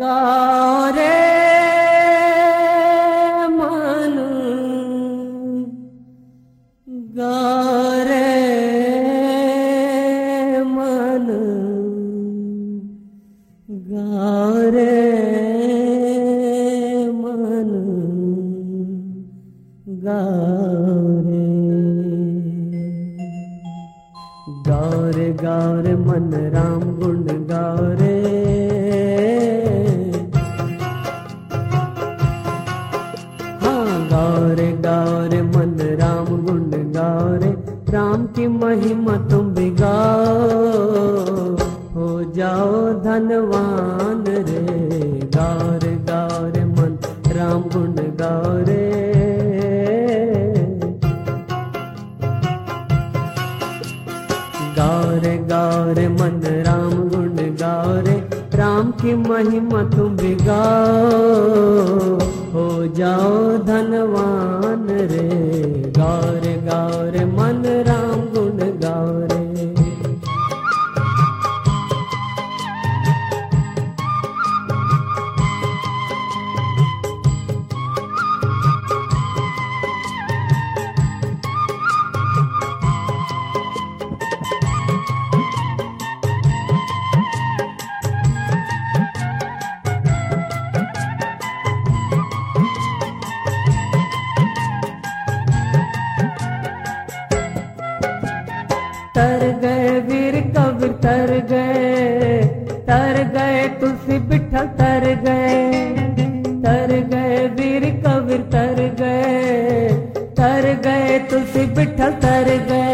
गारे मनु। गारे मनु। गारे मनु। गारे। गार गार मनराम तुम भी हो जाओ धनवान रे, गौरे गौरे मन राम गुण गौरे। गौरे गौरे मन राम गुण गौरे, राम की महिमा तुम भी गाओ हो जाओ धनवान रे, गौरे गौरे मन तर गए तुलसी बिठल तर गए तर गए वीर कबीर, तर गए तर गए तुलसी बिठल तर गए।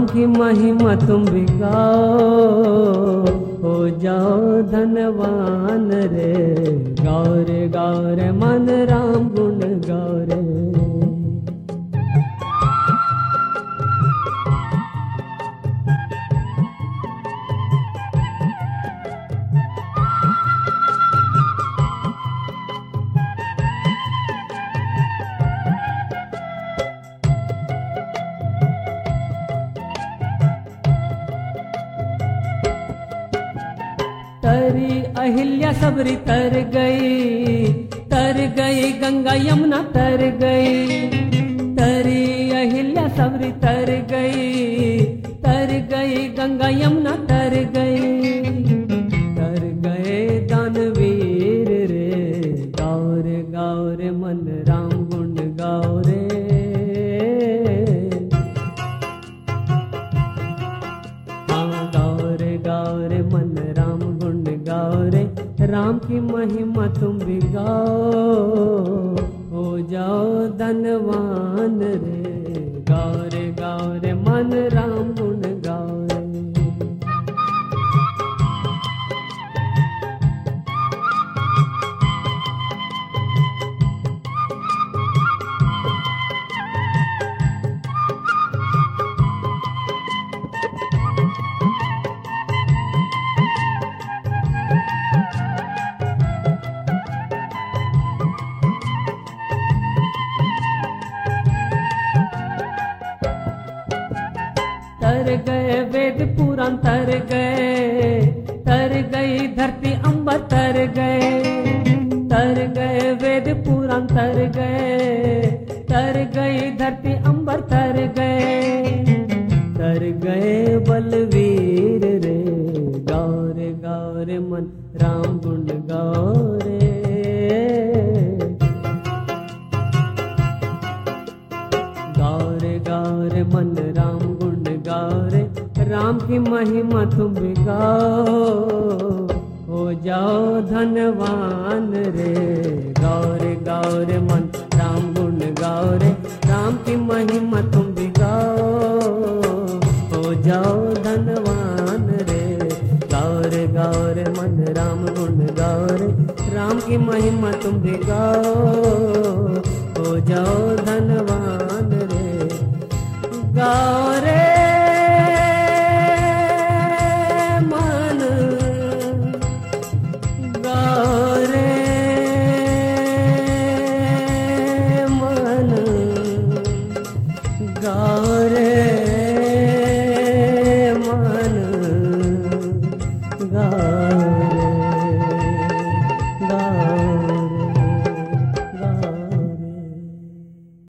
राम की महिमा गाओ हो जाओ धनवान रे गौरे गौरे मन राम गुण गौरे तरी अहिल्या सबरी तर गई तर गई गंगा यमुना तर गई। तरी अहिल्या सबरी तर गई तर गई गंगा यमुना तर गई। तर गए दानवीर रे गौर गौर मन राम गुण गौरे गौरे राम की महिमा तुम गाओ हो जाओ धनवान रे गौरे गौरे मन राम पुराण तर गए, तर गई धरती अंबर तर गए तर गए वेद पुराण तर गए, तर गई धरती अंबर तर गए। की महिमा तुम गाओ हो जाओ धनवान रे। गौर गौर मन, राम गुण गौरे। राम की महिमा तुम गाओ हो जाओ धनवान रे। गौर गौर मन, राम गुण गौरे। राम की महिमा तुम गाओ हो जाओ